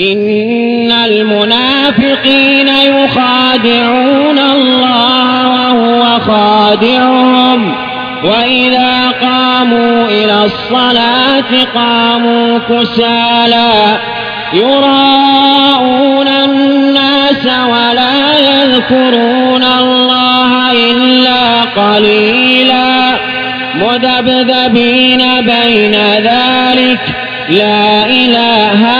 إن المنافقين يخادعون الله وهو خادعهم. وإذا قاموا إلى الصلاة قاموا كسالى يراءون الناس ولا يذكرون الله إلا قليلا. مذبذبين بين ذلك. لا إله